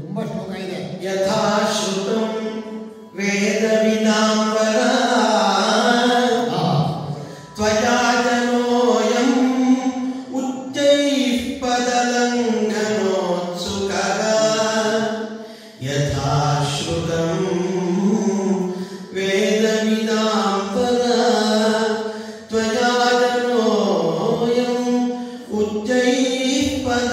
ತುಂಬ ಶ್ಲೋಕ ಇದೆ ಯಥಾ ಶ್ರುತಂ ವೇದ ವಿನಾಂಬರ ತ್ವಯಾ ಜನೋಯಂ ಉಚ್ಚೈಃ ಪದಲಂಘನೋತ್ಸುಕರ ಯಥಾ ಶ್ರುತಂ ವೇದ ವಿನಾಂಬರ ತ್ವಯಾ ಜನೋಯಂ ಉಚ್ಚೈಃ ಪದ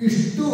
Estou